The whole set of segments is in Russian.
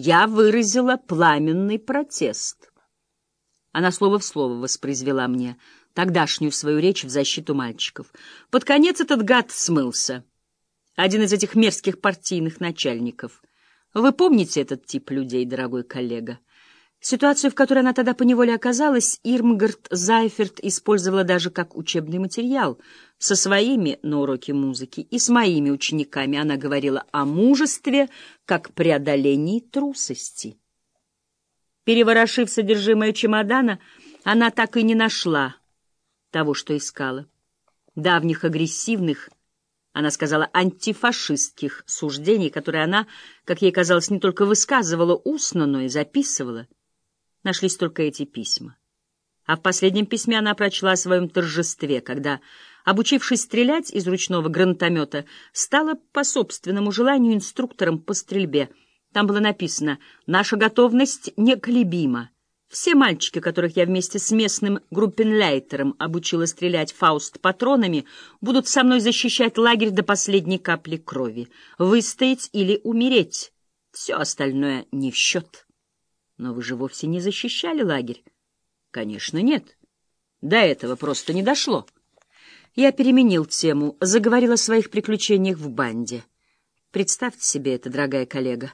Я выразила пламенный протест. Она слово в слово воспроизвела мне тогдашнюю свою речь в защиту мальчиков. Под конец этот гад смылся. Один из этих мерзких партийных начальников. Вы помните этот тип людей, дорогой коллега? Ситуацию, в которой она тогда поневоле оказалась, Ирмгард Зайферт использовала даже как учебный материал. Со своими на уроке музыки и с моими учениками она говорила о мужестве как преодолении трусости. Переворошив содержимое чемодана, она так и не нашла того, что искала. Давних агрессивных, она сказала, антифашистских суждений, которые она, как ей казалось, не только высказывала устно, но и записывала — нашлись только эти письма. А в последнем письме она прочла о своем торжестве, когда, обучившись стрелять из ручного гранатомета, стала по собственному желанию инструктором по стрельбе. Там было написано «Наша готовность неколебима». Все мальчики, которых я вместе с местным группенлейтером обучила стрелять фауст патронами, будут со мной защищать лагерь до последней капли крови, выстоять или умереть. Все остальное не в счет. Но вы же вовсе не защищали лагерь. Конечно, нет. До этого просто не дошло. Я переменил тему, заговорил о своих приключениях в банде. Представьте себе это, дорогая коллега.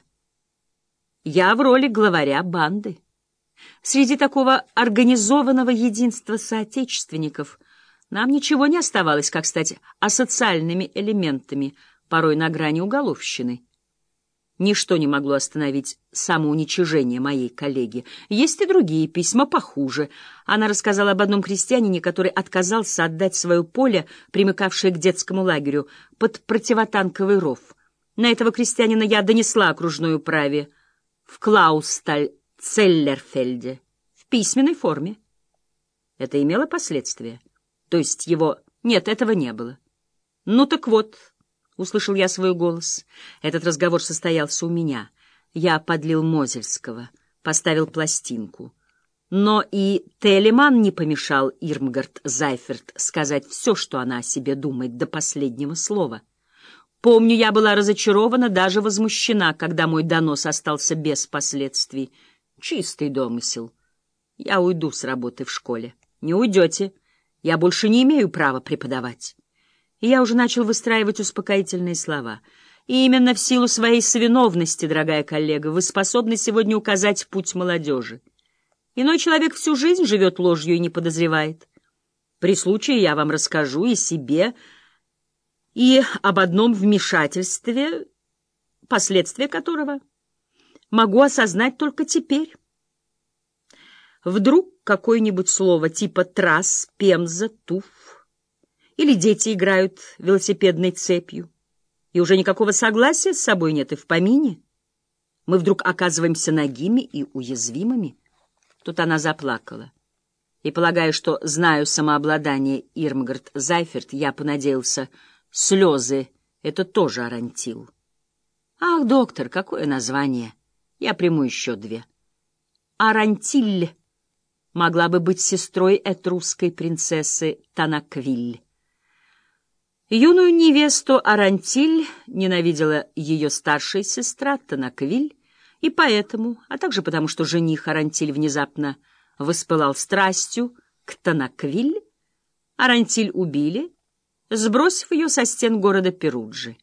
Я в роли главаря банды. Среди такого организованного единства соотечественников нам ничего не оставалось, как стать асоциальными элементами, порой на грани уголовщины. Ничто не могло остановить самоуничижение моей коллеги. Есть и другие письма похуже. Она рассказала об одном крестьянине, который отказался отдать свое поле, примыкавшее к детскому лагерю, под противотанковый ров. На этого крестьянина я донесла окружной управе в Клаусталь-Целлерфельде в письменной форме. Это имело последствия. То есть его... Нет, этого не было. Ну так вот... — услышал я свой голос. Этот разговор состоялся у меня. Я подлил Мозельского, поставил пластинку. Но и Телеман не помешал Ирмгард Зайферт сказать все, что она о себе думает, до последнего слова. Помню, я была разочарована, даже возмущена, когда мой донос остался без последствий. Чистый домысел. Я уйду с работы в школе. Не уйдете. Я больше не имею права преподавать и я уже начал выстраивать успокоительные слова. И именно в силу своей свиновности, дорогая коллега, вы способны сегодня указать путь молодежи. Иной человек всю жизнь живет ложью и не подозревает. При случае я вам расскажу и себе, и об одном вмешательстве, последствия которого могу осознать только теперь. Вдруг какое-нибудь слово типа «трасс», «пемза», «туф» или дети играют велосипедной цепью, и уже никакого согласия с собой нет и в помине. Мы вдруг оказываемся нагими и уязвимыми. Тут она заплакала. И, полагая, что знаю самообладание Ирмгард Зайферт, я понадеялся, слезы — это тоже арантил. Ах, доктор, какое название! Я приму еще две. Арантиль могла бы быть сестрой этрусской принцессы Танаквиль. Юную невесту Арантиль ненавидела ее старшая сестра Танаквиль, и поэтому, а также потому, что жених Арантиль внезапно воспылал страстью к Танаквиль, Арантиль убили, сбросив ее со стен города Перуджи.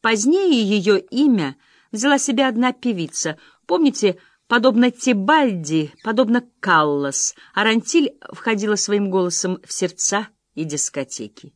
Позднее ее имя взяла себе одна певица. Помните, подобно Тибальди, подобно Каллас, Арантиль входила своим голосом в сердца и дискотеки.